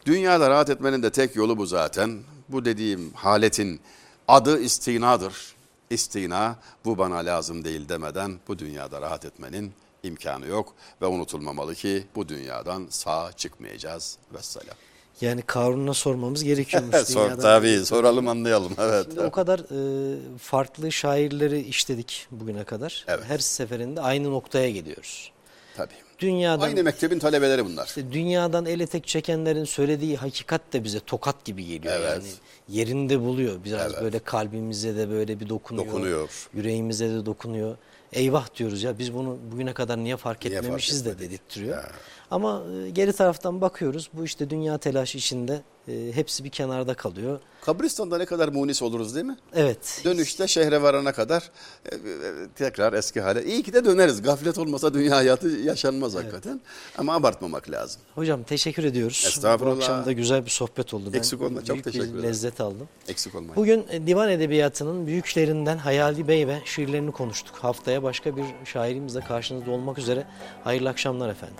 Speaker 2: Dünyada rahat etmenin de tek yolu bu zaten. Bu dediğim haletin adı istinadır. İstina bu bana lazım değil demeden bu dünyada rahat etmenin imkanı yok ve unutulmamalı ki bu dünyadan sağ çıkmayacağız. Vesselam.
Speaker 1: Yani Karun'a sormamız gerekiyormuş.
Speaker 2: Sor,
Speaker 1: dünyadan.
Speaker 2: tabii soralım anlayalım. Evet.
Speaker 1: Şimdi o kadar e, farklı şairleri işledik bugüne kadar.
Speaker 2: Evet.
Speaker 1: Her seferinde aynı noktaya geliyoruz.
Speaker 2: Tabii.
Speaker 1: Dünyadan
Speaker 2: Aynı mektebin talebeleri bunlar.
Speaker 1: işte dünyadan ele tek çekenlerin söylediği hakikat de bize tokat gibi geliyor.
Speaker 2: Evet.
Speaker 1: Yani yerinde buluyor. Biraz
Speaker 2: Evet.
Speaker 1: böyle kalbimize de böyle bir dokunuyor.
Speaker 2: Dokunuyor.
Speaker 1: Yüreğimize de dokunuyor. Eyvah diyoruz ya biz bunu bugüne kadar niye fark
Speaker 2: Niye fark
Speaker 1: etmemişiz de
Speaker 2: etmedik?
Speaker 1: dedirtiyor.
Speaker 2: Ya.
Speaker 1: Ama e, geri taraftan bakıyoruz. Bu işte dünya telaşı içinde e, hepsi bir kenarda kalıyor.
Speaker 2: Kabristan'da ne kadar munis oluruz değil mi?
Speaker 1: Evet.
Speaker 2: Dönüşte şehre varana kadar e, e, tekrar eski hale. İyi ki de döneriz. Gaflet olmasa dünya hayatı yaşanmaz hakikaten. Ama abartmamak lazım.
Speaker 1: Hocam teşekkür ediyoruz.
Speaker 2: Estağfurullah.
Speaker 1: Bu akşam da güzel bir sohbet oldu.
Speaker 2: Eksik olma, çok teşekkür ederim.
Speaker 1: lezzet aldım.
Speaker 2: Eksik olmayın.
Speaker 1: Bugün e, divan edebiyatının büyüklerinden Hayali Bey ve şiirlerini konuştuk. Haftaya başka bir şairimizle karşınızda olmak üzere. Hayırlı akşamlar efendim.